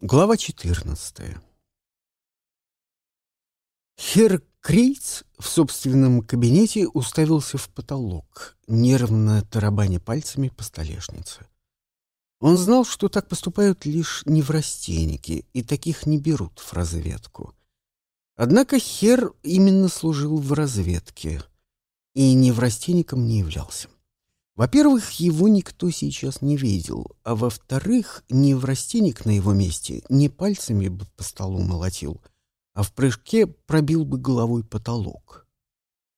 Глава 14 Хер Крейц в собственном кабинете уставился в потолок, нервно тарабаня пальцами по столешнице. Он знал, что так поступают лишь неврастенники, и таких не берут в разведку. Однако Хер именно служил в разведке, и неврастенником не являлся. Во-первых, его никто сейчас не видел, а во-вторых, неврастенник на его месте не пальцами бы по столу молотил, а в прыжке пробил бы головой потолок.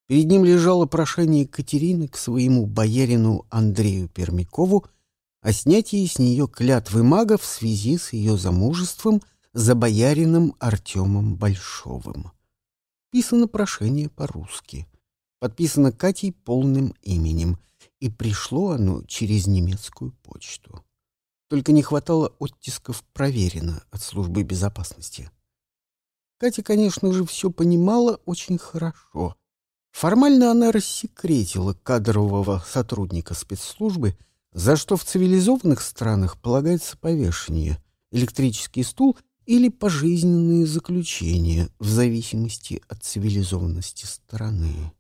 Перед ним лежало прошение Катерины к своему боярину Андрею Пермякову о снятии с нее клятвы мага в связи с ее замужеством за боярином Артемом Большовым. Писано прошение по-русски. Подписано Катей полным именем — и пришло оно через немецкую почту. Только не хватало оттисков «Проверено» от службы безопасности. Катя, конечно же, все понимала очень хорошо. Формально она рассекретила кадрового сотрудника спецслужбы, за что в цивилизованных странах полагается повешение, электрический стул или пожизненные заключения в зависимости от цивилизованности страны.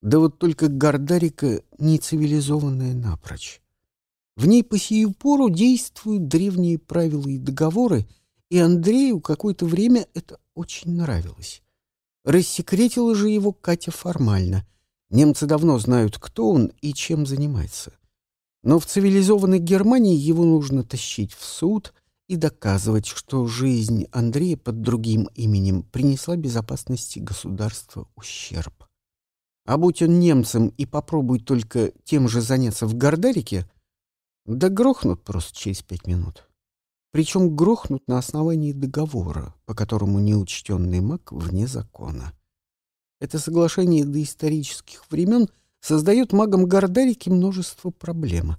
Да вот только Гордарика не цивилизованная напрочь. В ней по сию пору действуют древние правила и договоры, и Андрею какое-то время это очень нравилось. Рассекретила же его Катя формально. Немцы давно знают, кто он и чем занимается. Но в цивилизованной Германии его нужно тащить в суд и доказывать, что жизнь Андрея под другим именем принесла безопасности государства ущерб. А будь он немцем и попробуй только тем же заняться в Гордарике, да грохнут просто через пять минут. Причем грохнут на основании договора, по которому неучтенный маг вне закона. Это соглашение до исторических времен создает магам Гордарики множество проблем.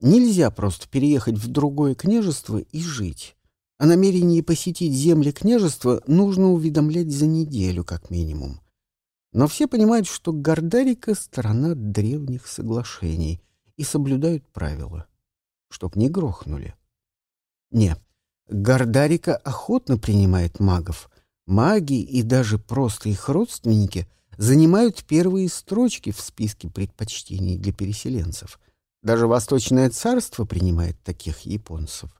Нельзя просто переехать в другое княжество и жить. О намерении посетить земли княжества нужно уведомлять за неделю, как минимум. Но все понимают, что Гордарика — страна древних соглашений и соблюдают правила, чтоб не грохнули. Не, Гордарика охотно принимает магов. Маги и даже просто их родственники занимают первые строчки в списке предпочтений для переселенцев. Даже Восточное царство принимает таких японцев.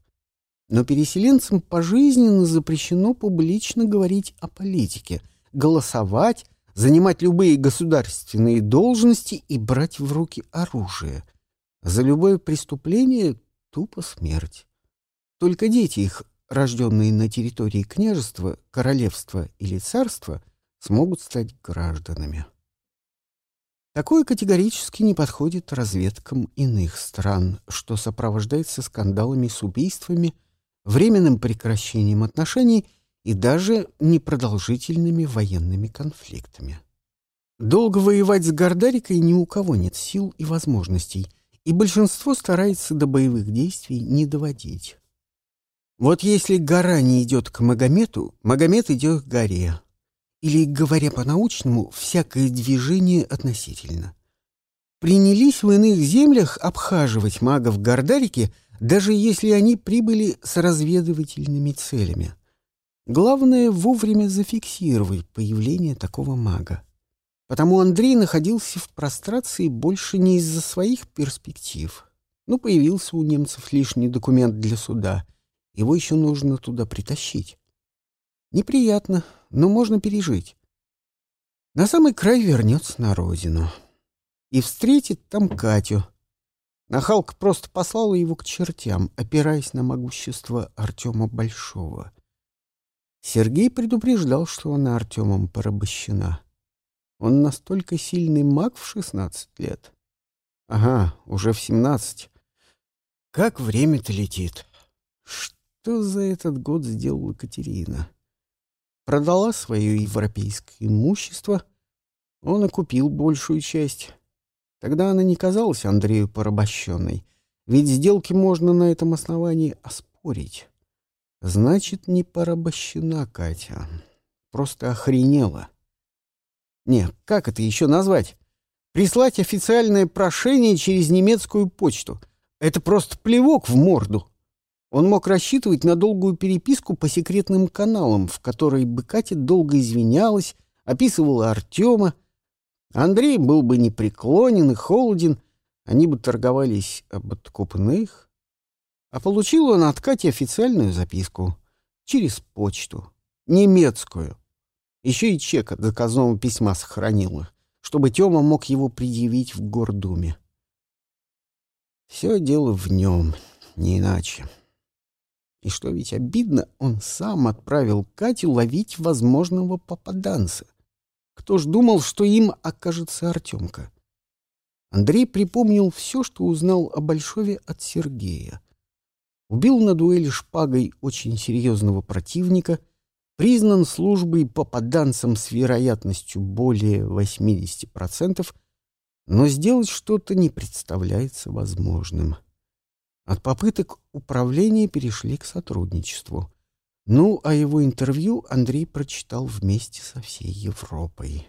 Но переселенцам пожизненно запрещено публично говорить о политике, голосовать занимать любые государственные должности и брать в руки оружие. За любое преступление — тупо смерть. Только дети их, рожденные на территории княжества, королевства или царства, смогут стать гражданами. Такое категорически не подходит разведкам иных стран, что сопровождается скандалами с убийствами, временным прекращением отношений — и даже непродолжительными военными конфликтами. Долго воевать с Гордарикой ни у кого нет сил и возможностей, и большинство старается до боевых действий не доводить. Вот если гора не идет к Магомету, Магомед идет к горе. Или, говоря по-научному, всякое движение относительно. Принялись в иных землях обхаживать магов Гордарики, даже если они прибыли с разведывательными целями — Главное — вовремя зафиксировать появление такого мага. Потому Андрей находился в прострации больше не из-за своих перспектив. Ну, появился у немцев лишний документ для суда. Его еще нужно туда притащить. Неприятно, но можно пережить. На самый край вернется на родину. И встретит там Катю. Нахалка просто послала его к чертям, опираясь на могущество Артема Большого — Сергей предупреждал, что она Артемом порабощена. Он настолько сильный маг в шестнадцать лет. Ага, уже в семнадцать. Как время-то летит. Что за этот год сделала Катерина? Продала свое европейское имущество. Он и купил большую часть. Тогда она не казалась Андрею порабощенной. Ведь сделки можно на этом основании оспорить. Значит, не порабощена Катя. Просто охренела. Не, как это еще назвать? Прислать официальное прошение через немецкую почту. Это просто плевок в морду. Он мог рассчитывать на долгую переписку по секретным каналам, в которой бы Катя долго извинялась, описывала Артема. Андрей был бы непреклонен и холоден, они бы торговались об откупных. А получил он от Кати официальную записку через почту, немецкую. Еще и чек от заказного письма сохранила, чтобы Тёма мог его предъявить в Гордуме. Все дело в нем, не иначе. И что ведь обидно, он сам отправил Катю ловить возможного попаданца. Кто ж думал, что им окажется Артемка? Андрей припомнил все, что узнал о Большове от Сергея. Убил на дуэли шпагой очень серьезного противника, признан службой попаданцем с вероятностью более 80%, но сделать что-то не представляется возможным. От попыток управления перешли к сотрудничеству. Ну, а его интервью Андрей прочитал вместе со всей Европой.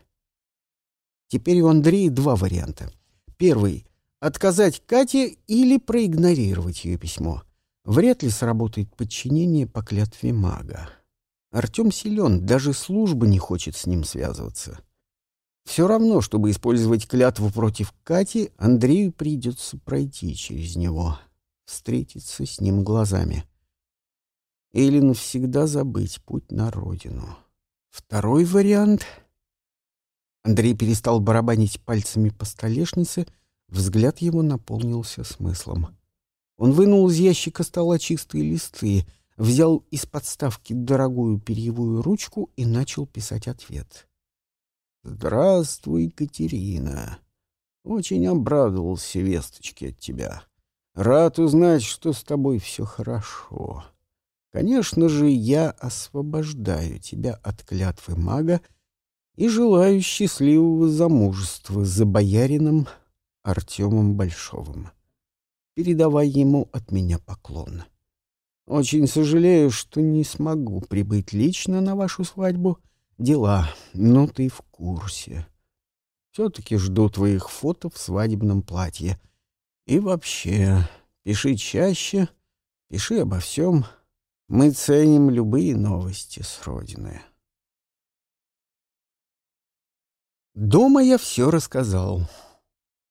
Теперь у Андрея два варианта. Первый — отказать Кате или проигнорировать ее письмо. Вряд ли сработает подчинение по клятве мага. Артем силен, даже служба не хочет с ним связываться. Все равно, чтобы использовать клятву против Кати, Андрею придется пройти через него встретиться с ним глазами. Или навсегда забыть путь на родину. Второй вариант... Андрей перестал барабанить пальцами по столешнице, взгляд его наполнился смыслом. Он вынул из ящика стола чистые листы, взял из подставки дорогую перьевую ручку и начал писать ответ. «Здравствуй, Катерина. Очень обрадовался весточке от тебя. Рад узнать, что с тобой все хорошо. Конечно же, я освобождаю тебя от клятвы мага и желаю счастливого замужества за боярином Артемом Большовым. Передавай ему от меня поклон. Очень сожалею, что не смогу прибыть лично на вашу свадьбу. Дела, но ты в курсе. Все-таки жду твоих фото в свадебном платье — и вообще, пиши чаще, пиши обо всем. Мы ценим любые новости с родины. Дома я все рассказал.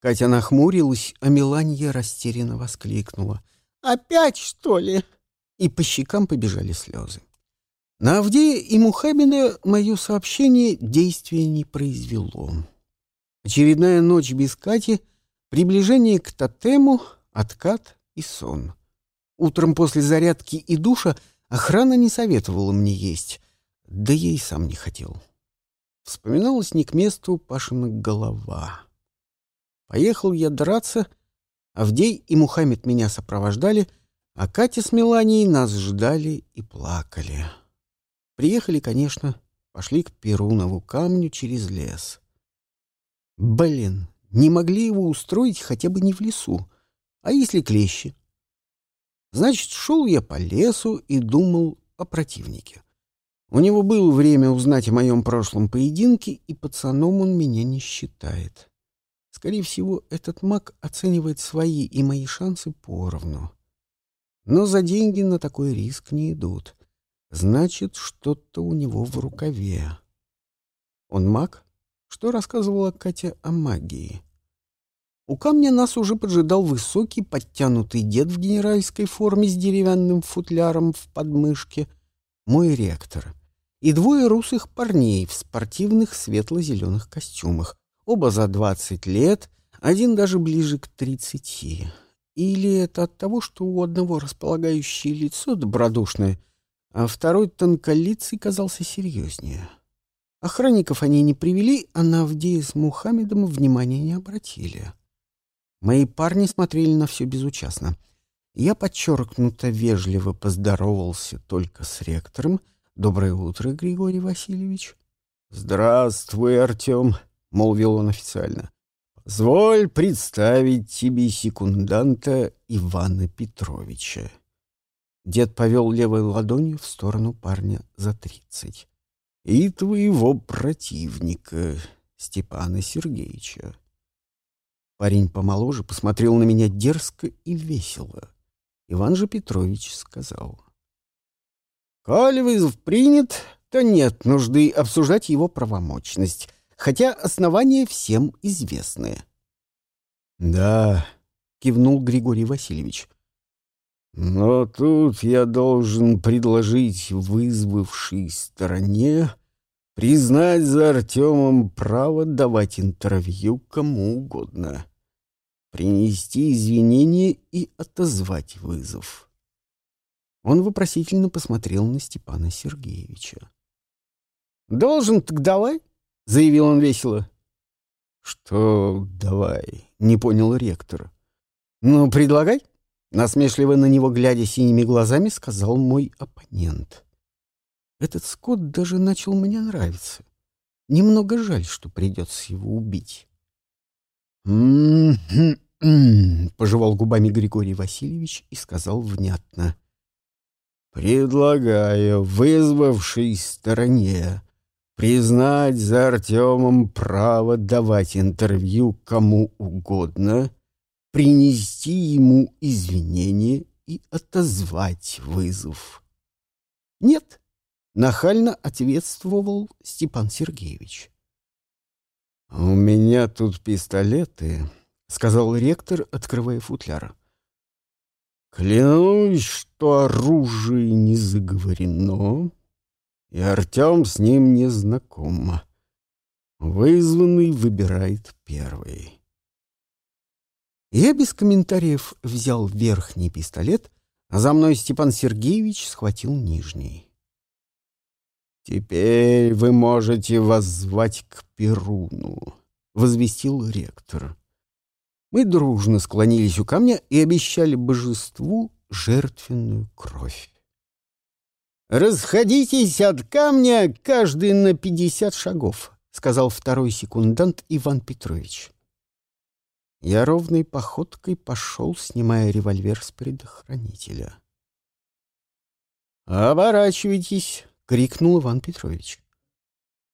Катя нахмурилась, а Меланья растерянно воскликнула. «Опять, что ли?» И по щекам побежали слезы. На Авдея и Мухаммеда мое сообщение действия не произвело. Очередная ночь без Кати — Приближение к тотему, откат и сон. Утром после зарядки и душа охрана не советовала мне есть, да я и сам не хотел. Вспоминалась не к месту Пашина голова. Поехал я драться, Авдей и Мухаммед меня сопровождали, а Катя с Меланией нас ждали и плакали. Приехали, конечно, пошли к Перунову камню через лес. Блин, не могли его устроить хотя бы не в лесу, а если клещи. Значит, шел я по лесу и думал о противнике. У него было время узнать о моем прошлом поединке, и пацаном он меня не считает. Скорее всего, этот маг оценивает свои и мои шансы поровну. Но за деньги на такой риск не идут. Значит, что-то у него в рукаве. Он маг? Что рассказывала Катя о магии? У камня нас уже поджидал высокий, подтянутый дед в генеральской форме с деревянным футляром в подмышке, мой ректор, и двое русых парней в спортивных светло-зеленых костюмах, оба за двадцать лет, один даже ближе к тридцати. Или это от того, что у одного располагающее лицо добродушное, а второй тонколицый казался серьезнее. — Охранников они не привели, а на Авдея с Мухаммедом внимания не обратили. Мои парни смотрели на все безучастно. Я подчеркнуто вежливо поздоровался только с ректором. «Доброе утро, Григорий Васильевич». «Здравствуй, Артем», — молвил он официально. «Позволь представить тебе секунданта Ивана Петровича». Дед повел левой ладонью в сторону парня за тридцать и твоего противника, Степана Сергеевича. Парень помоложе посмотрел на меня дерзко и весело. Иван же Петрович сказал. «Коли вызов принят, то нет нужды обсуждать его правомочность, хотя основания всем известны». «Да», — кивнул Григорий Васильевич, — но тут я должен предложить вызвавшей стороне признать за Артемом право давать интервью кому угодно, принести извинения и отозвать вызов. Он вопросительно посмотрел на Степана Сергеевича. «Должен, так давай», — заявил он весело. «Что давай?» — не понял ректор. «Ну, предлагай». Насмешливо на него глядя синими глазами, сказал мой оппонент. Этот скот даже начал мне нравиться. Немного жаль, что придется его убить. «М-м-м», пожевал губами Григорий Васильевич и сказал внятно. «Предлагаю вызвавшей стороне признать за Артемом право давать интервью кому угодно принести ему извинения и отозвать вызов. «Нет», — нахально ответствовал Степан Сергеевич. «У меня тут пистолеты», — сказал ректор, открывая футляр. «Клянусь, что оружие не заговорено, и Артем с ним не знаком. Вызванный выбирает первый». Я без комментариев взял верхний пистолет, а за мной Степан Сергеевич схватил нижний. «Теперь вы можете воззвать к Перуну», — возвестил ректор. Мы дружно склонились у камня и обещали божеству жертвенную кровь. «Расходитесь от камня каждый на пятьдесят шагов», — сказал второй секундант Иван Петрович. Я ровной походкой пошел, снимая револьвер с предохранителя. «Оборачивайтесь!» — крикнул Иван Петрович.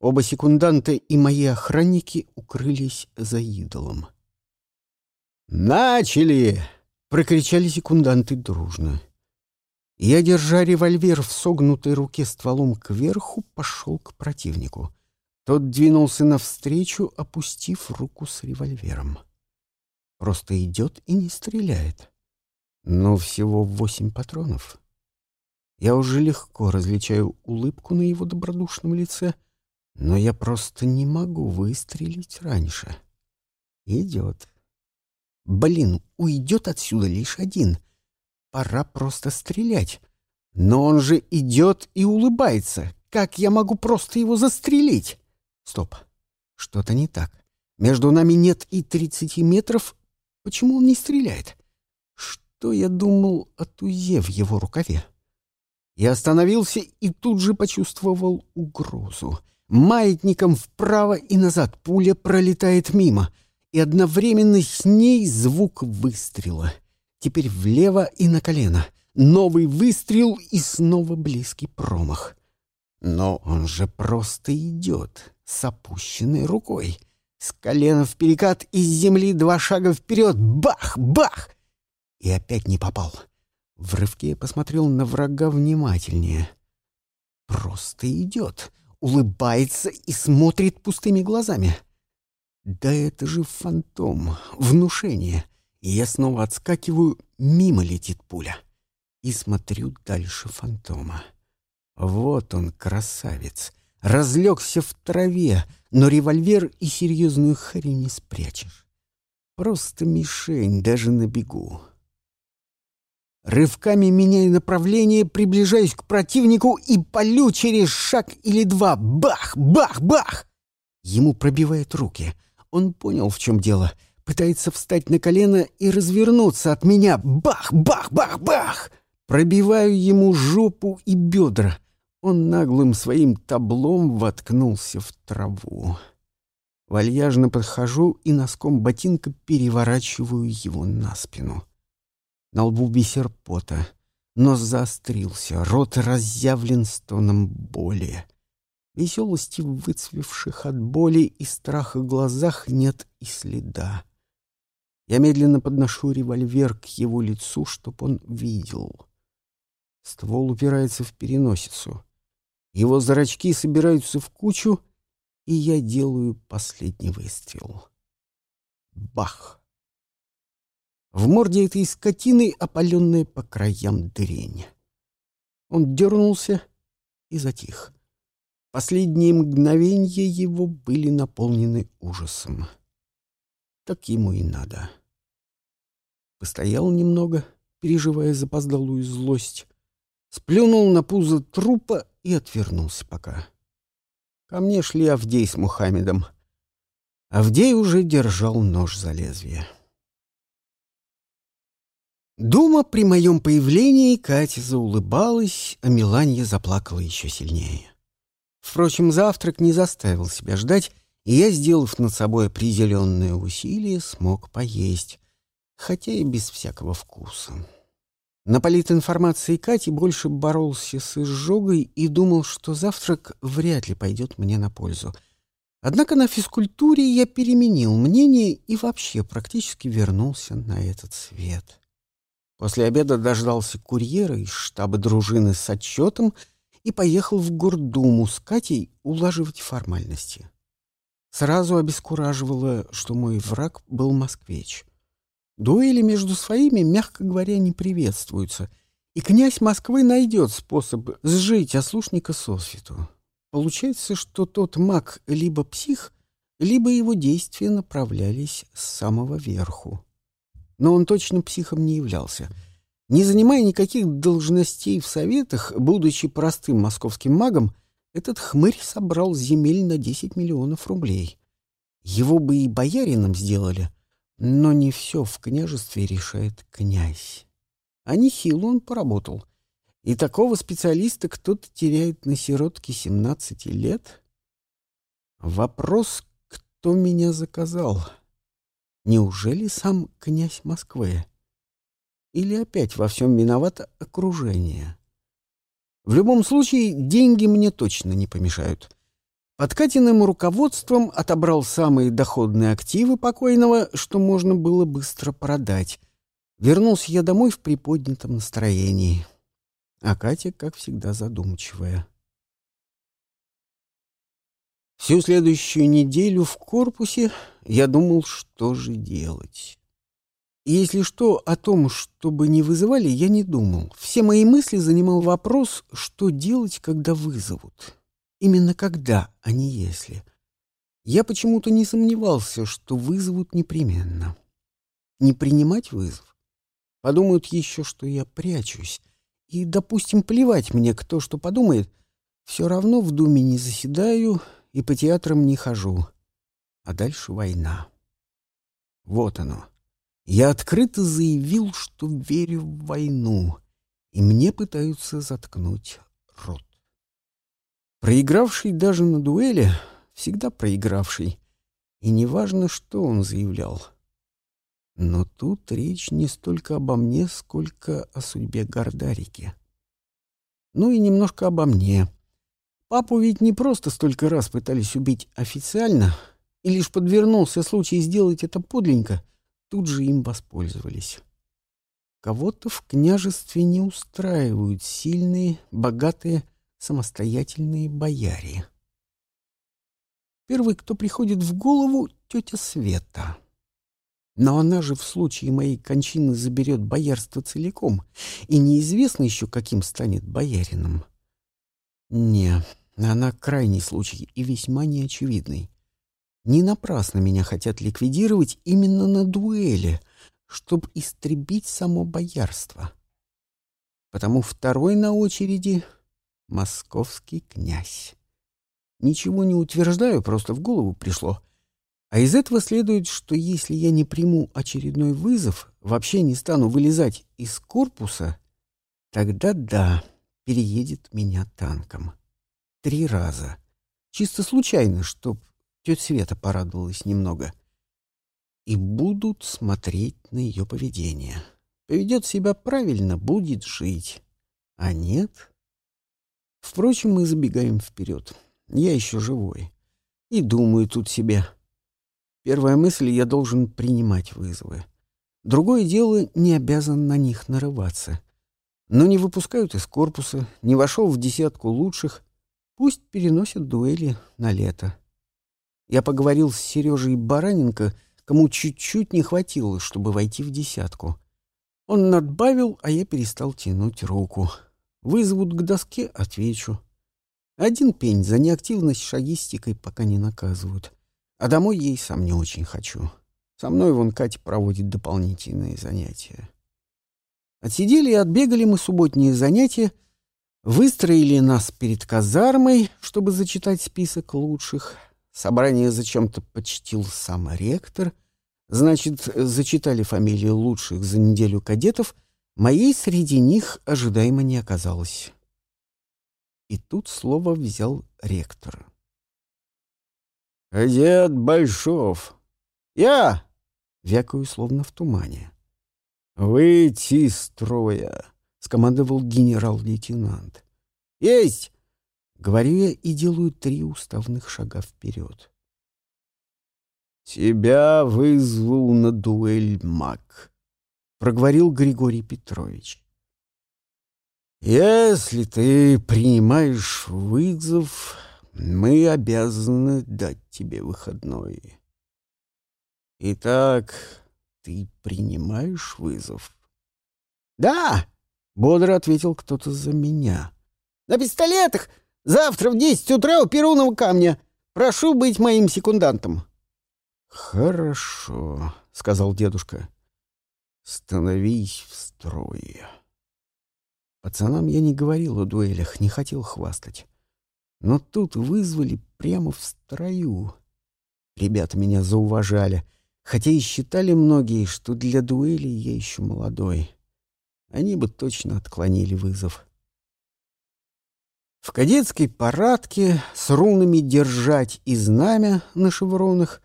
Оба секунданта и мои охранники укрылись за идолом. «Начали!» — прокричали секунданты дружно. Я, держа револьвер в согнутой руке стволом кверху, пошел к противнику. Тот двинулся навстречу, опустив руку с револьвером. Просто идет и не стреляет. Но всего восемь патронов. Я уже легко различаю улыбку на его добродушном лице, но я просто не могу выстрелить раньше. Идет. Блин, уйдет отсюда лишь один. Пора просто стрелять. Но он же идет и улыбается. Как я могу просто его застрелить? Стоп. Что-то не так. Между нами нет и тридцати метров, Почему он не стреляет? Что я думал о тузе в его рукаве? Я остановился и тут же почувствовал угрозу. Маятником вправо и назад пуля пролетает мимо, и одновременно с ней звук выстрела. Теперь влево и на колено. Новый выстрел и снова близкий промах. Но он же просто идет с опущенной рукой. С колена в перекат, из земли два шага вперед. Бах! Бах! И опять не попал. В рывке посмотрел на врага внимательнее. Просто идет, улыбается и смотрит пустыми глазами. Да это же фантом, внушение. И я снова отскакиваю, мимо летит пуля. И смотрю дальше фантома. Вот он, красавец, разлегся в траве, но револьвер и серьезную хрень не спрячешь. Просто мишень даже на бегу. Рывками меняя направление, приближаюсь к противнику и полю через шаг или два. Бах! Бах! Бах! Ему пробивает руки. Он понял, в чем дело. Пытается встать на колено и развернуться от меня. Бах! Бах! Бах! Бах! Пробиваю ему жопу и бедра. Он наглым своим таблом воткнулся в траву. Вальяжно подхожу и носком ботинка переворачиваю его на спину. На лбу бисер пота, нос заострился, рот разъявлен стоном боли. Веселости в выцвевших от боли и страха глазах нет и следа. Я медленно подношу револьвер к его лицу, чтоб он видел. Ствол упирается в переносицу. Его зрачки собираются в кучу, и я делаю последний выстрел. Бах! В морде этой скотины опаленная по краям дрень. Он дернулся и затих. Последние мгновения его были наполнены ужасом. Так ему и надо. Постоял немного, переживая запоздалую злость, сплюнул на пузо трупа и отвернулся пока. Ко мне шли Авдей с Мухаммедом. Авдей уже держал нож за лезвие. Дома при моем появлении Катя заулыбалась, а Миланья заплакала еще сильнее. Впрочем, завтрак не заставил себя ждать, и я, сделав над собой определенное усилие, смог поесть, хотя и без всякого вкуса. На политинформации Кати больше боролся с изжогой и думал, что завтрак вряд ли пойдет мне на пользу. Однако на физкультуре я переменил мнение и вообще практически вернулся на этот свет. После обеда дождался курьера из штаба дружины с отчетом и поехал в Гордуму с Катей улаживать формальности. Сразу обескураживало, что мой враг был москвич. Дуэли между своими, мягко говоря, не приветствуются, и князь Москвы найдет способ сжить ослушника сосвету. Получается, что тот маг либо псих, либо его действия направлялись с самого верху но он точно психом не являлся. Не занимая никаких должностей в советах, будучи простым московским магом, этот хмырь собрал земель на 10 миллионов рублей. Его бы и боярином сделали, но не все в княжестве решает князь. А нехило он поработал. И такого специалиста кто-то теряет на сиротке 17 лет? Вопрос, кто меня заказал? Неужели сам князь Москвы? Или опять во всем виновато окружение? В любом случае, деньги мне точно не помешают. Под Катиным руководством отобрал самые доходные активы покойного, что можно было быстро продать. Вернулся я домой в приподнятом настроении. А Катя, как всегда, задумчивая. Всю следующую неделю в корпусе я думал, что же делать. И если что, о том, чтобы не вызывали, я не думал. Все мои мысли занимал вопрос, что делать, когда вызовут. Именно когда, а не если. Я почему-то не сомневался, что вызовут непременно. Не принимать вызов? Подумают еще, что я прячусь. И, допустим, плевать мне, кто что подумает. Все равно в думе не заседаю, и по театрам не хожу. А дальше война. Вот оно. Я открыто заявил, что верю в войну, и мне пытаются заткнуть рот. Проигравший даже на дуэли, всегда проигравший, и неважно, что он заявлял. Но тут речь не столько обо мне, сколько о судьбе Гордарики. Ну и немножко обо мне — Папу ведь не просто столько раз пытались убить официально, и лишь подвернулся случай сделать это подленько, тут же им воспользовались. Кого-то в княжестве не устраивают сильные, богатые, самостоятельные бояре. Первый, кто приходит в голову, тетя Света. Но она же в случае моей кончины заберет боярство целиком, и неизвестно еще, каким станет боярином. Не, она крайний случай и весьма неочевидный. Не напрасно меня хотят ликвидировать именно на дуэли, чтобы истребить само боярство. Потому второй на очереди — московский князь. Ничего не утверждаю, просто в голову пришло. А из этого следует, что если я не приму очередной вызов, вообще не стану вылезать из корпуса, тогда да, переедет меня танком. Три раза. Чисто случайно, чтоб тетя Света порадовалась немного. И будут смотреть на ее поведение. Поведет себя правильно, будет жить. А нет? Впрочем, мы забегаем вперед. Я еще живой. И думаю тут себе. Первая мысль — я должен принимать вызовы. Другое дело, не обязан на них нарываться. Но не выпускают из корпуса, не вошел в десятку лучших, пусть переносят дуэли на лето. Я поговорил с Сережей Бараненко, кому чуть-чуть не хватило, чтобы войти в десятку. Он надбавил, а я перестал тянуть руку. Вызовут к доске — отвечу. Один пень за неактивность шагистикой пока не наказывают. А домой ей сам не очень хочу. Со мной вон Катя проводит дополнительные занятия. Отсидели и отбегали мы субботние занятия, выстроили нас перед казармой, чтобы зачитать список лучших. Собрание зачем-то почтил сам ректор. Значит, зачитали фамилии лучших за неделю кадетов. Моей среди них ожидаемо не оказалось. И тут слово взял ректор. «Кадет Большов!» «Я!» — вякаю, словно в тумане. «Выйти из строя!» — скомандовал генерал-лейтенант. «Есть!» — говорю я и делаю три уставных шага вперед. «Тебя вызвал на дуэль маг», — проговорил Григорий Петрович. «Если ты принимаешь вызов, мы обязаны дать тебе выходной. Итак, ты принимаешь вызов? Да, бодро ответил кто-то за меня. На пистолетах! Завтра в десять утра у Перунова камня. Прошу быть моим секундантом. Хорошо, сказал дедушка. Становись в строй. Пацанам я не говорил о дуэлях, не хотел хвастать. Но тут вызвали прямо в строю. Ребята меня зауважали — хотя и считали многие, что для дуэли я еще молодой. Они бы точно отклонили вызов. В кадетской парадке с рунами «Держать» и «Знамя» на шевронах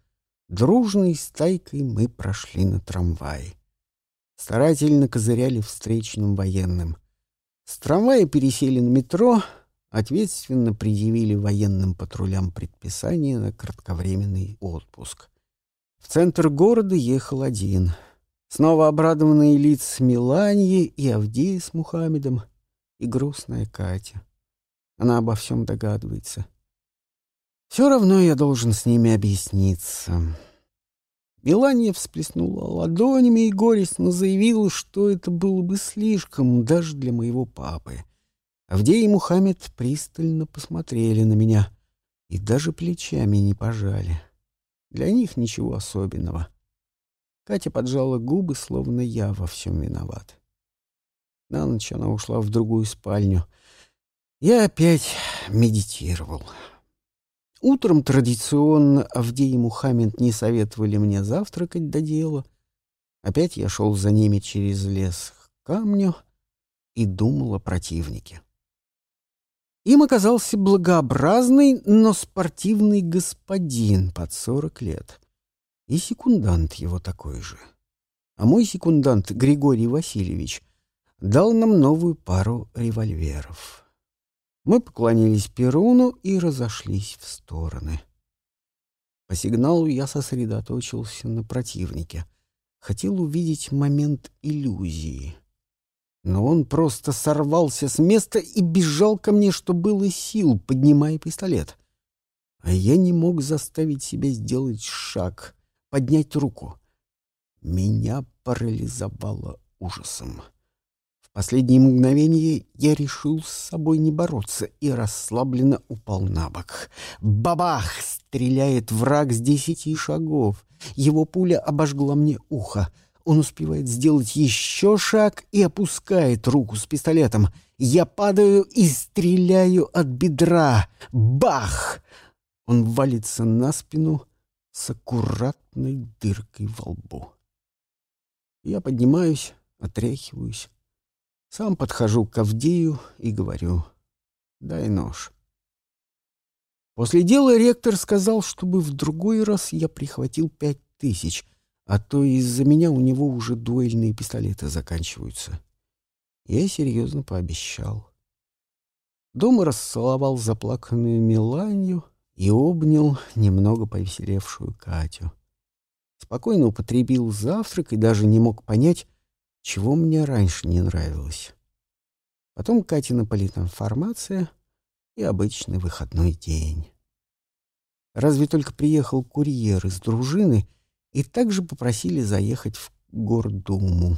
дружной стайкой мы прошли на трамвай. Старательно козыряли встречным военным. С трамвая пересели на метро, ответственно предъявили военным патрулям предписание на кратковременный отпуск. В центр города ехал один. Снова обрадованные лица Миланьи и Авдея с Мухаммедом, и грустная Катя. Она обо всем догадывается. Все равно я должен с ними объясниться. Миланья всплеснула ладонями и горестно заявила, что это было бы слишком даже для моего папы. Авдей и Мухаммед пристально посмотрели на меня и даже плечами не пожали. — для них ничего особенного. Катя поджала губы, словно я во всем виноват. На ночь она ушла в другую спальню. Я опять медитировал. Утром традиционно Авдей и Мухаммед не советовали мне завтракать до дела. Опять я шел за ними через лес к камню и думал о противнике. Им оказался благообразный, но спортивный господин под сорок лет. И секундант его такой же. А мой секундант Григорий Васильевич дал нам новую пару револьверов. Мы поклонились Перуну и разошлись в стороны. По сигналу я сосредоточился на противнике. Хотел увидеть момент иллюзии — но он просто сорвался с места и бежал ко мне, что было сил, поднимая пистолет. А я не мог заставить себя сделать шаг, поднять руку. Меня парализовало ужасом. Последние мгновения я решил с собой не бороться и расслабленно упал на бок. Бабах! Стреляет враг с десяти шагов. Его пуля обожгла мне ухо. Он успевает сделать еще шаг и опускает руку с пистолетом. Я падаю и стреляю от бедра. Бах! Он валится на спину с аккуратной дыркой во лбу. Я поднимаюсь, отряхиваюсь. Сам подхожу к Авдею и говорю «Дай нож». После дела ректор сказал, чтобы в другой раз я прихватил пять тысяч — а то из-за меня у него уже дуэльные пистолеты заканчиваются. Я серьезно пообещал. Дома расцеловал заплаканную Миланью и обнял немного повеселевшую Катю. Спокойно употребил завтрак и даже не мог понять, чего мне раньше не нравилось. Потом Катина политинформация и обычный выходной день. Разве только приехал курьер из дружины и также попросили заехать в Гордуму.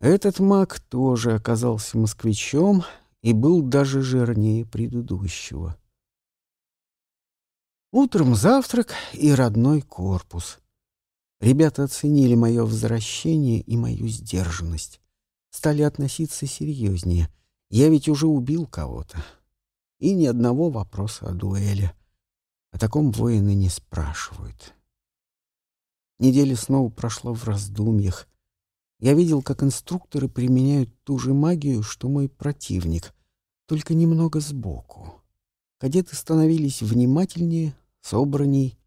Этот маг тоже оказался москвичом и был даже жирнее предыдущего. Утром завтрак и родной корпус. Ребята оценили мое возвращение и мою сдержанность. Стали относиться серьезнее. Я ведь уже убил кого-то. И ни одного вопроса о дуэли. О таком воины не спрашивают. Неделя снова прошла в раздумьях. Я видел, как инструкторы применяют ту же магию, что мой противник, только немного сбоку. Кадеты становились внимательнее, собранней.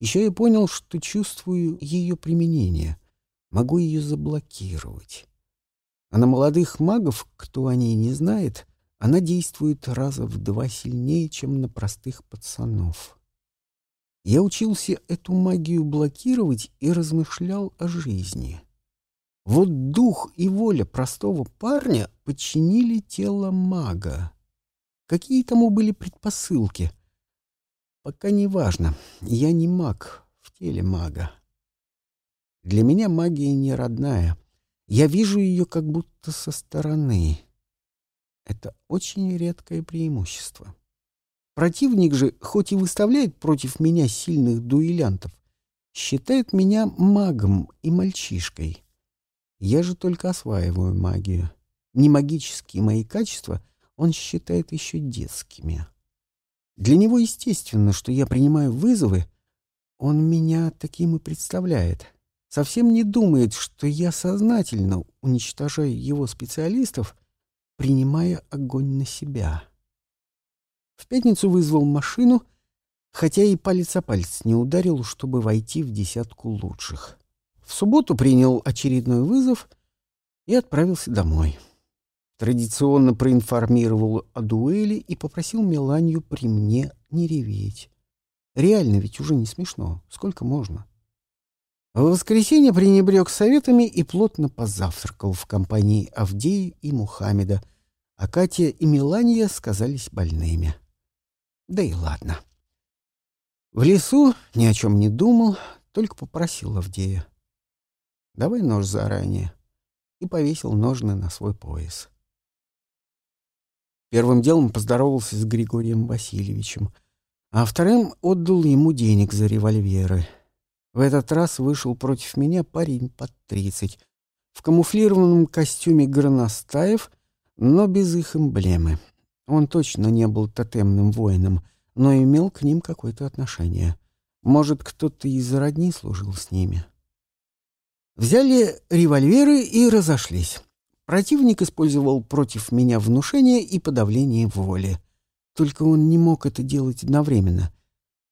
Еще я понял, что чувствую ее применение, могу ее заблокировать. А на молодых магов, кто о ней не знает, она действует раза в два сильнее, чем на простых пацанов. Я учился эту магию блокировать и размышлял о жизни. Вот дух и воля простого парня подчинили тело мага. Какие тому были предпосылки? Пока не важно. Я не маг в теле мага. Для меня магия не родная. Я вижу ее как будто со стороны. Это очень редкое преимущество. Противник же, хоть и выставляет против меня сильных дуэлянтов, считает меня магом и мальчишкой. Я же только осваиваю магию. Не магические мои качества он считает еще детскими. Для него естественно, что я принимаю вызовы. Он меня таким и представляет. Совсем не думает, что я сознательно уничтожаю его специалистов, принимая огонь на себя. В пятницу вызвал машину, хотя и палец о палец не ударил, чтобы войти в десятку лучших. В субботу принял очередной вызов и отправился домой. Традиционно проинформировал о дуэли и попросил Меланию при мне не реветь. Реально ведь уже не смешно. Сколько можно? В воскресенье пренебрег советами и плотно позавтракал в компании Авдея и Мухаммеда, а Катя и Мелания сказались больными. Да и ладно. В лесу ни о чем не думал, только попросил Авдея давай нож заранее, и повесил ножны на свой пояс. Первым делом поздоровался с Григорием Васильевичем, а вторым отдал ему денег за револьверы. В этот раз вышел против меня парень под тридцать, в камуфлированном костюме горностаев, но без их эмблемы. Он точно не был тотемным воином, но имел к ним какое-то отношение. Может, кто-то из родни служил с ними. Взяли револьверы и разошлись. Противник использовал против меня внушение и подавление воли. Только он не мог это делать одновременно.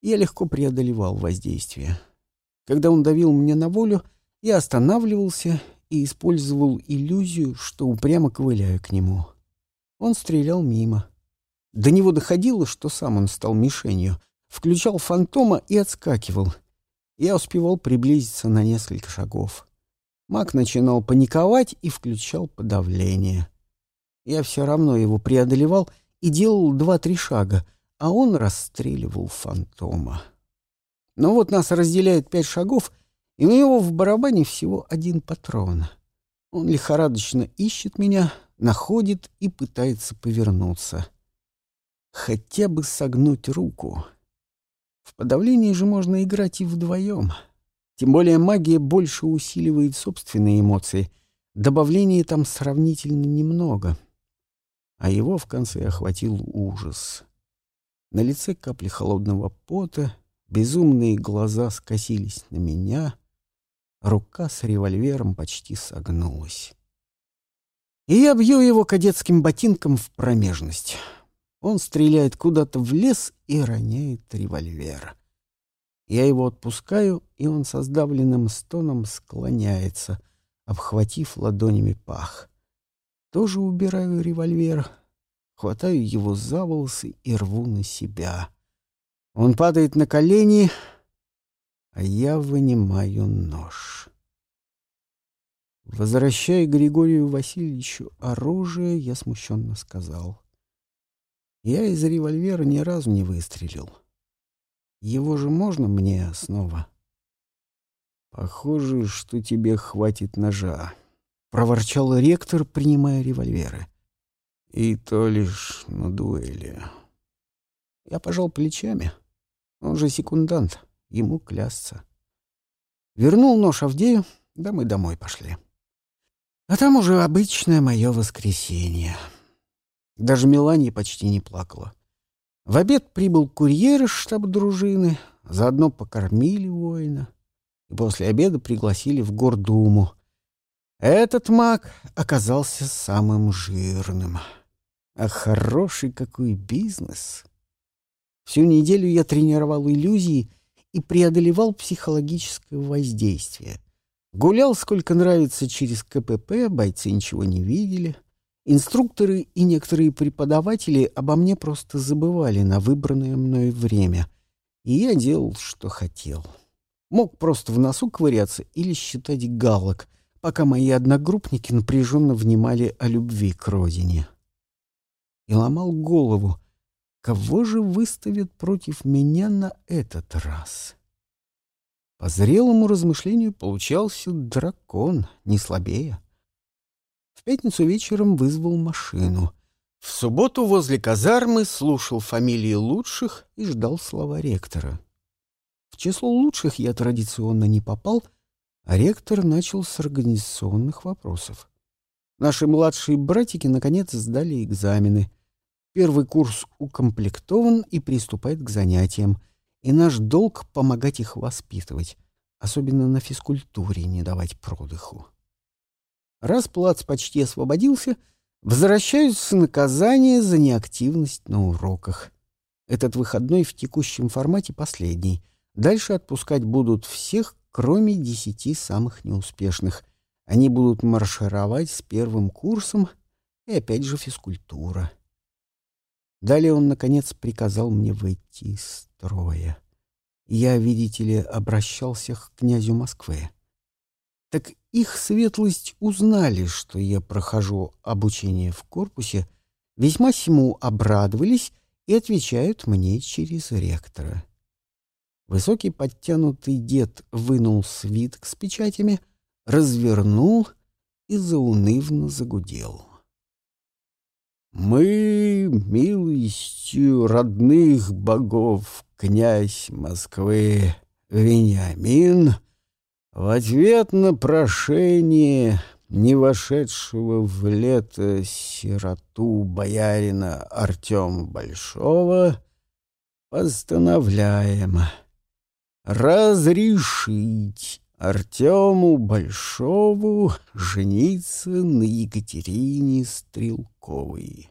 Я легко преодолевал воздействие. Когда он давил мне на волю, я останавливался и использовал иллюзию, что упрямо ковыляю к нему. Он стрелял мимо. До него доходило, что сам он стал мишенью. Включал фантома и отскакивал. Я успевал приблизиться на несколько шагов. Маг начинал паниковать и включал подавление. Я все равно его преодолевал и делал два-три шага, а он расстреливал фантома. Но вот нас разделяет пять шагов, и у него в барабане всего один патрон. Он лихорадочно ищет меня, находит и пытается повернуться. Хотя бы согнуть руку. В подавлении же можно играть и вдвоем. Тем более магия больше усиливает собственные эмоции. Добавления там сравнительно немного. А его в конце охватил ужас. На лице капли холодного пота, безумные глаза скосились на меня, рука с револьвером почти согнулась. И я бью его кадетским ботинком в промежность. Он стреляет куда-то в лес и роняет револьвер. Я его отпускаю, и он со сдавленным стоном склоняется, обхватив ладонями пах. Тоже убираю револьвер, хватаю его за волосы и рву на себя. Он падает на колени, а я вынимаю нож. Возвращая Григорию Васильевичу оружие, я смущенно сказал. Я из револьвера ни разу не выстрелил. Его же можно мне снова? Похоже, что тебе хватит ножа, — проворчал ректор, принимая револьверы. И то лишь на дуэли. Я пожал плечами. Он же секундант, ему клясться. Вернул нож Авдею, да мы домой пошли. А там уже обычное мое воскресенье. Даже Мелания почти не плакала. В обед прибыл курьер из штаба дружины, заодно покормили воина. И после обеда пригласили в гордуму. Этот маг оказался самым жирным. А хороший какой бизнес! Всю неделю я тренировал иллюзии и преодолевал психологическое воздействие. Гулял сколько нравится через КПП, бойцы ничего не видели. Инструкторы и некоторые преподаватели обо мне просто забывали на выбранное мной время, и я делал, что хотел. Мог просто в носу ковыряться или считать галок, пока мои одногруппники напряженно внимали о любви к родине. И ломал голову, кого же выставят против меня на этот раз? По зрелому размышлению получался дракон, не слабее. Пятницу вечером вызвал машину. В субботу возле казармы слушал фамилии лучших и ждал слова ректора. В число лучших я традиционно не попал, а ректор начал с организационных вопросов. Наши младшие братики наконец сдали экзамены. Первый курс укомплектован и приступает к занятиям — и наш долг — помогать их воспитывать, особенно на физкультуре не давать продыху. Раз плац почти освободился, возвращаюсь с наказания за неактивность на уроках. Этот выходной в текущем формате последний. Дальше отпускать будут всех, кроме десяти самых неуспешных. Они будут маршировать с первым курсом и опять же физкультура. Далее он, наконец, приказал мне выйти из строя. Я, видите ли, обращался к князю Москвы. Так их светлость узнали, что я прохожу обучение в корпусе, весьма сему обрадовались и отвечают мне через ректора. Высокий подтянутый дед вынул свиток с печатями, развернул и заунывно загудел. Мы, милостью родных богов, князь Москвы Вениамин, в ответ на прошение не вошедшего в лето сироту боярина Артема Большого, постановляем разрешить Артему Большову жениться на Екатерине Стрелковой.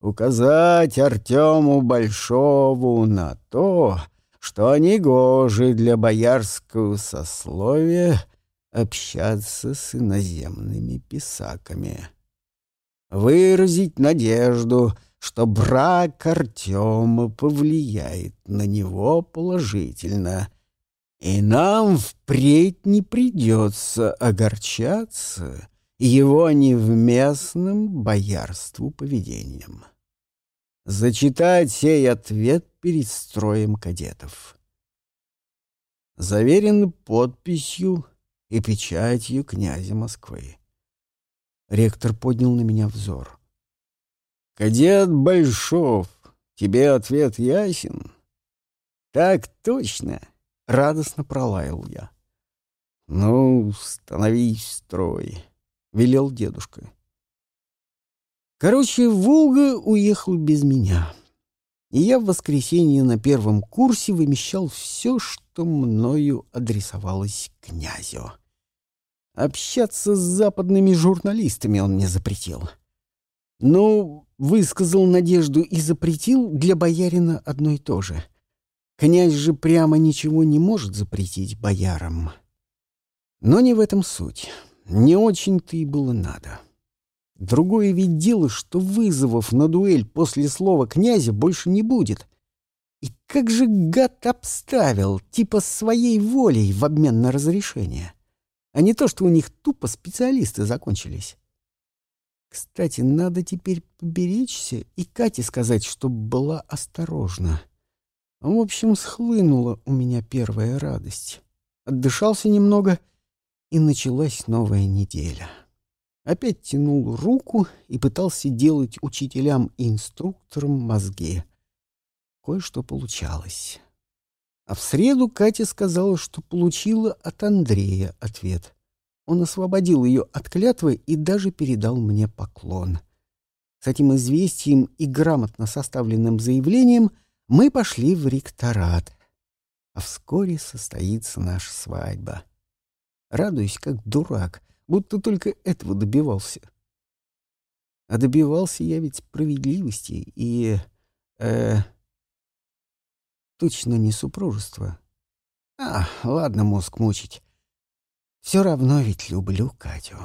Указать Артему Большову на то, что негоже для боярского сословия общаться с иноземными писаками. Выразить надежду, что брак Артема повлияет на него положительно — и нам впредь не придется огорчаться его невместным боярству поведением. Зачитать сей ответ перед строем кадетов. Заверен подписью и печатью князя Москвы. Ректор поднял на меня взор. «Кадет Большов, тебе ответ ясен?» «Так точно!» Радостно пролаял я. «Ну, становись строй», — велел дедушка. Короче, Волга уехал без меня. И я в воскресенье на первом курсе вымещал все, что мною адресовалось князю. Общаться с западными журналистами он мне запретил. Ну, высказал надежду и запретил для боярина одно и то же — Князь же прямо ничего не может запретить боярам. Но не в этом суть. Не очень-то и было надо. Другое ведь дело, что вызовов на дуэль после слова князя больше не будет. И как же гад обставил, типа своей волей в обмен на разрешение. А не то, что у них тупо специалисты закончились. Кстати, надо теперь поберечься и Кате сказать, чтобы была осторожна. В общем, схлынула у меня первая радость. Отдышался немного, и началась новая неделя. Опять тянул руку и пытался делать учителям и инструкторам мозги. Кое-что получалось. А в среду Катя сказала, что получила от Андрея ответ. Он освободил ее от клятвы и даже передал мне поклон. С этим известием и грамотно составленным заявлением мы пошли в ректорат. А вскоре состоится наша свадьба. Радуюсь, как дурак, будто только этого добивался. А добивался я ведь справедливости и... Э, точно не супружества. А, ладно мозг мучить. Все равно ведь люблю Катю.